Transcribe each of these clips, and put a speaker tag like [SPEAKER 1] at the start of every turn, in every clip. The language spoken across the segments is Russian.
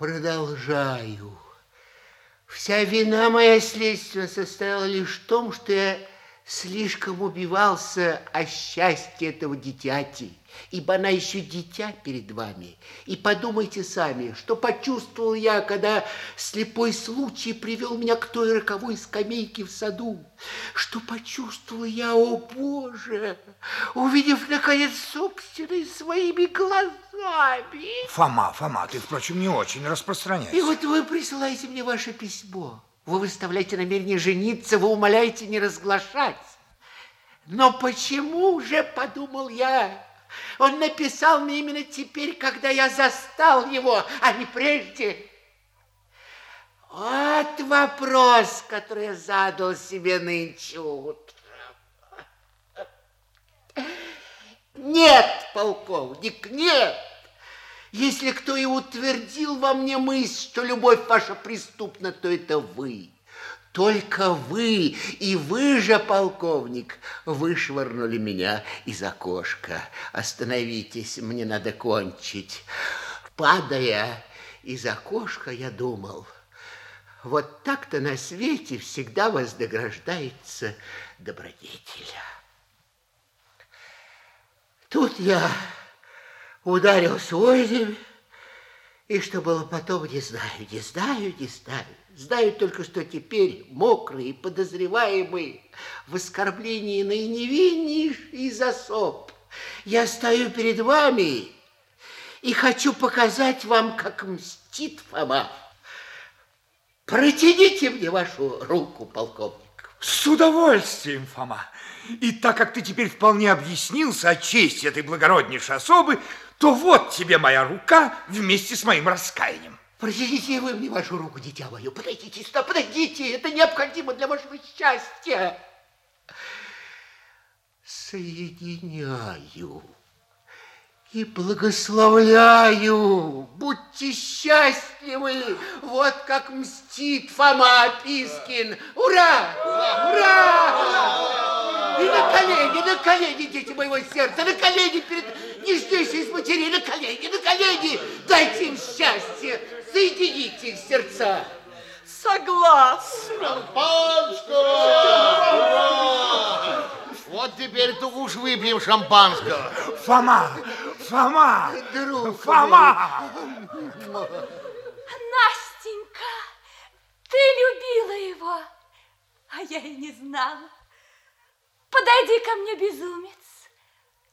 [SPEAKER 1] Продолжаю. Вся вина моя следствия состояла лишь в том, что я слишком убивался о счастье этого дитяти, ибо она еще дитя перед вами. И подумайте сами, что почувствовал я, когда слепой случай привел меня к той роковой скамейке в саду. Что почувствовал я, о Боже, увидев, наконец, собственные своими глазами.
[SPEAKER 2] Фома, Фома, ты, впрочем, не очень распространяйся.
[SPEAKER 1] И вот вы присылаете мне ваше письмо. Вы выставляете намерение жениться, вы умоляете не разглашать. Но почему же, подумал я, он написал мне именно теперь, когда я застал его, а не прежде? Вот вопрос, который я задал себе нынче утром. Нет, полковник, нет. Если кто и утвердил во мне мысль, что любовь ваша преступна, то это вы. Только вы и вы же, полковник, вышвырнули меня из окошка. Остановитесь, мне надо кончить. Падая из окошка, я думал, вот так-то на свете всегда вознаграждается добродетеля. Тут я ударился озимь, и что было потом, не знаю, не знаю, не знаю. Знаю только, что теперь мокрый и подозреваемый в оскорблении наиневиннейший особ. Я стою перед вами и хочу показать вам, как мстит Фома. Протяните мне вашу руку, полковник.
[SPEAKER 2] С удовольствием, Фома. И так как ты теперь вполне объяснился о чести этой благороднейшей особы, то вот тебе моя рука вместе с моим раскаянием.
[SPEAKER 1] Протяните вы мне вашу руку, дитя мое. Подойдите сюда, подойдите. Это необходимо для вашего счастья. Соединяю и благословляю. Будьте счастливы. Вот как мстит Фома Пискин. Ура! Ура! Ура! И на колени, на колени, дети моего сердца, на колени перед из матерей, на колени, на колени. Дайте им счастье соедините их сердца.
[SPEAKER 3] Согласна.
[SPEAKER 4] Шампанского! Вот теперь-то уж выпьем шампанского.
[SPEAKER 2] Фома! Фома!
[SPEAKER 1] Друг
[SPEAKER 2] Фома!
[SPEAKER 3] Настенька, ты любила его, а я и не знала. Подойди ко мне, безумец.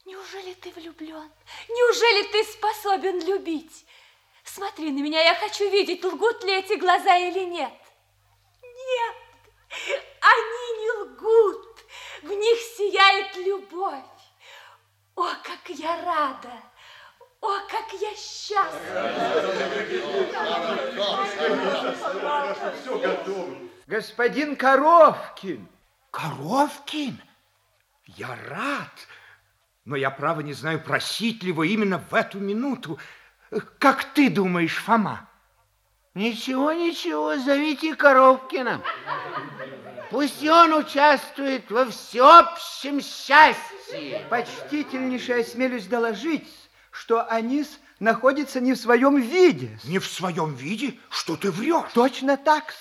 [SPEAKER 3] Неужели ты влюблен? Неужели ты способен любить? Смотри на меня, я хочу видеть, лгут ли эти глаза или нет. Нет, они не лгут, в них сияет любовь. О, как я рада! О, как я счастлива!
[SPEAKER 5] Господин Коровкин.
[SPEAKER 2] Коровкин? Я рад, но я, право, не знаю, просить ли вы именно в эту минуту. Как ты думаешь, Фома?
[SPEAKER 1] Ничего, ничего, зовите Коровкина. Пусть он участвует во всеобщем счастье.
[SPEAKER 5] Почтительнейше осмелюсь доложить, что Анис находится не в своем виде.
[SPEAKER 2] Не в своем виде? Что ты врешь?
[SPEAKER 5] Точно так,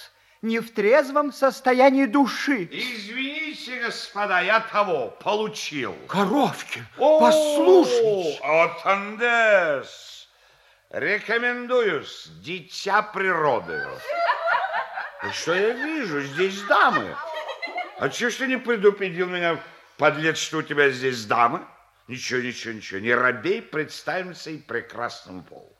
[SPEAKER 5] не в трезвом состоянии души.
[SPEAKER 4] Извините, господа, я того получил.
[SPEAKER 2] Коровкин, послушай.
[SPEAKER 4] Отандес. Рекомендуюсь, дитя природы. Что я вижу? Здесь дамы. А чего ж ты не предупредил меня, подлец, что у тебя здесь дамы? Ничего, ничего, ничего. Не робей, представимся и прекрасному полу.